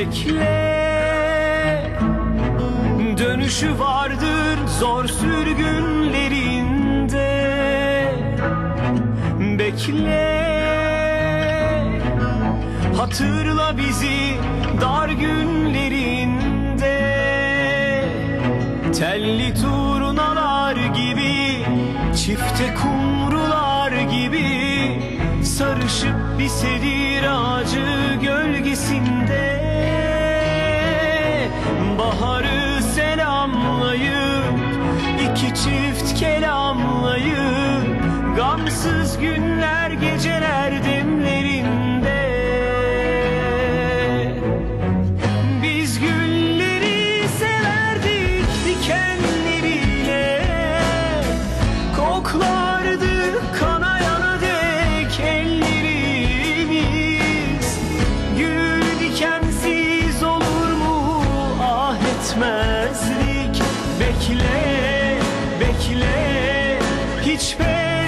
bekle. Dönüşü vardır zor sürgünlerinde. Bekle. Hatırla bizi dar günlerinde. Telli turnalar gibi Çifte kumrular gibi Sarışıp bir seri Baharı selamlayıp iki çift kelamlayıp Gamsız günler geceler demlerinde. Biz gülleri severdik dikenleriyle Koklardık etmezdik Bekle, bekle. Hiç pes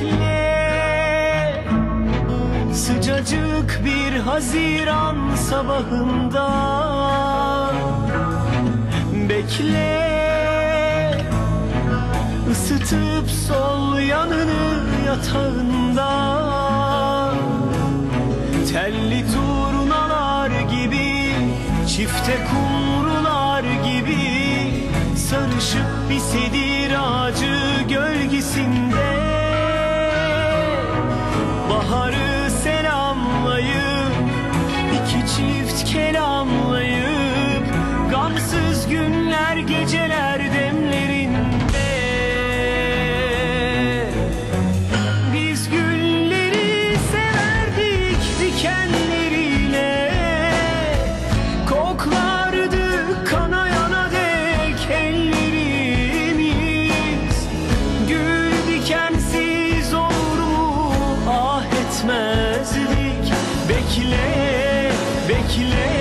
Bekle Sıcacık bir Haziran sabahında. Bekle. Isıtıp sol yanını yatağında. Telli turnalar gibi Çifte kumrular gibi Sarışıp bir sedir ağacı gölgesinde geceler demlerinde. Biz gülleri severdik dikenleriyle Koklardık kanayana dek ellerimiz. Gül dikensiz olur mu? Ah etmezdik. Bekle, bekle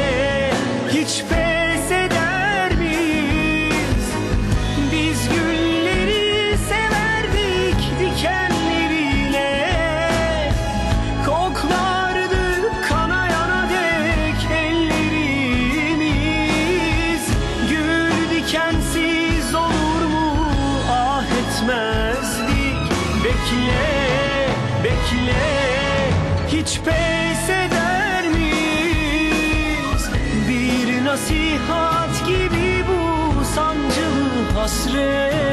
Bekle, bekle hiç pes eder miyiz? Bir nasihat gibi bu sancılı hasret